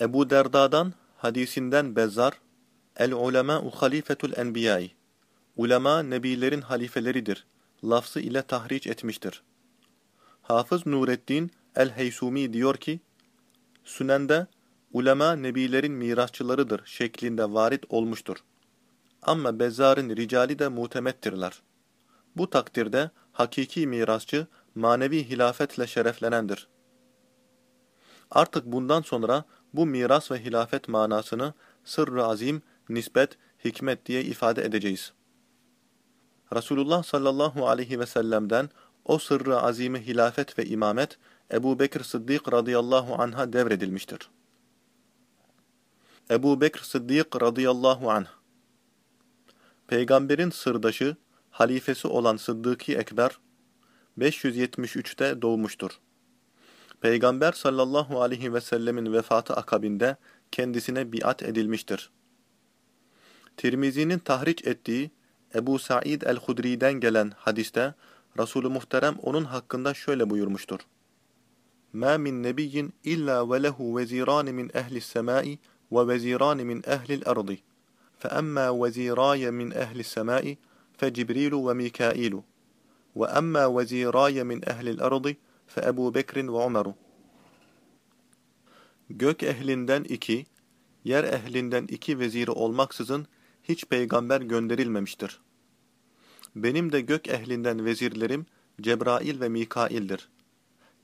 Ebu Derda'dan hadisinden Bezzar, El-ulemâ'u halifetul enbiyâi. Ulema nebilerin halifeleridir. Lafzı ile tahriç etmiştir. Hafız Nureddin El-Heysumi diyor ki, Sünende, ulema nebilerin mirasçılarıdır şeklinde varit olmuştur. Ama Bezzar'ın ricali de mutemettirler. Bu takdirde hakiki mirasçı manevi hilafetle şereflenendir. Artık bundan sonra bu miras ve hilafet manasını sırrı azim, nispet, hikmet diye ifade edeceğiz. Resulullah sallallahu aleyhi ve sellem'den o sırrı azimi hilafet ve imamet Ebu Bekir Sıddık radıyallahu anh'a devredilmiştir. Ebu Bekir Sıddık radıyallahu anh Peygamberin sırdaşı, halifesi olan Sıddık-ı Ekber 573'te doğmuştur. Peygamber sallallahu aleyhi ve sellemin vefatı akabinde kendisine biat edilmiştir. Tirmizi'nin tahriç ettiği Ebu Sa'id el-Hudri'den gelen hadiste Resulü Muhterem onun hakkında şöyle buyurmuştur. مَا مِنْ نَبِيٍّ إِلَّا وَلَهُ وَزِيرَانِ مِنْ أَهْلِ السَّمَاءِ وَوَزِيرَانِ مِنْ أَهْلِ الْأَرْضِ فَأَمَّا وَزِيرَايَ مِنْ أَهْلِ السَّمَاءِ فَجِبْرِيلُ وَمِيكَائِيلُ وَأَمَّا وَزِيرَايَ مِنْ أَهْلِ الْأَرْضِ فَأَبُو بَكْرٍ وَعُمَرُ Gök ehlinden iki, yer ehlinden iki veziri olmaksızın hiç peygamber gönderilmemiştir. Benim de gök ehlinden vezirlerim Cebrail ve Mikail'dir.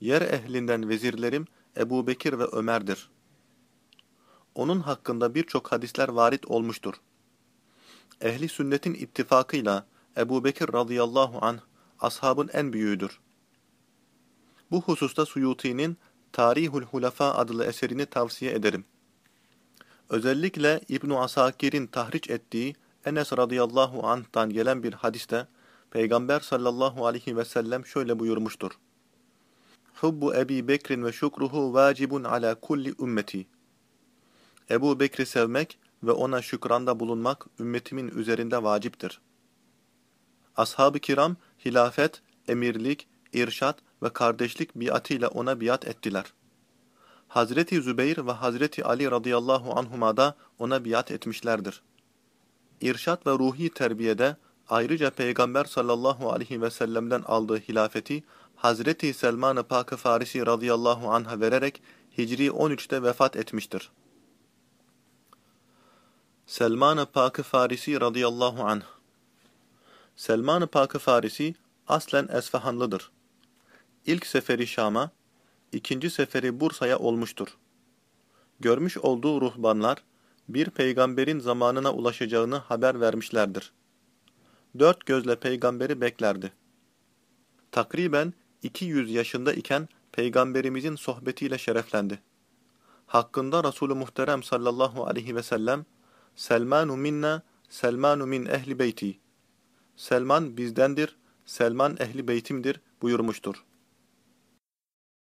Yer ehlinden vezirlerim Ebu Bekir ve Ömer'dir. Onun hakkında birçok hadisler varit olmuştur. Ehli sünnetin ittifakıyla Ebu Bekir radıyallahu anh ashabın en büyüğüdür. Bu hususta Suyuti'nin Tarihul Hulafa adlı eserini tavsiye ederim. Özellikle İbn Asakir'in tahriç ettiği Enes radıyallahu anh'tan gelen bir hadiste Peygamber sallallahu aleyhi ve sellem şöyle buyurmuştur. Hubbu Ebi Bekrin ve şükruhu vacibun ala kulli ümmeti. Ebu Bekri sevmek ve ona şükranda bulunmak ümmetimin üzerinde vaciptir. Ashab-ı kiram hilafet, emirlik, irşat ve kardeşlik biatıyla ona biat ettiler. Hazreti Zübeyir ve Hazreti Ali radıyallahu anhuma da ona biat etmişlerdir. İrşat ve ruhi terbiyede ayrıca Peygamber sallallahu aleyhi ve sellem'den aldığı hilafeti Hazreti Selman-ı Pak-ı Farisi radıyallahu anh'a vererek Hicri 13'te vefat etmiştir. Selman-ı Pak-ı Farisi radıyallahu anh Selman-ı Pak-ı Farisi aslen Esfahanlıdır. İlk seferi Şam'a, ikinci seferi Bursa'ya olmuştur. Görmüş olduğu ruhbanlar, bir peygamberin zamanına ulaşacağını haber vermişlerdir. Dört gözle peygamberi beklerdi. Takriben 200 yaşında iken peygamberimizin sohbetiyle şereflendi. Hakkında Resulü Muhterem sallallahu aleyhi ve sellem, Selmanu minna, Selmanu min ehli beyti. Selman bizdendir, Selman ehli beytimdir buyurmuştur.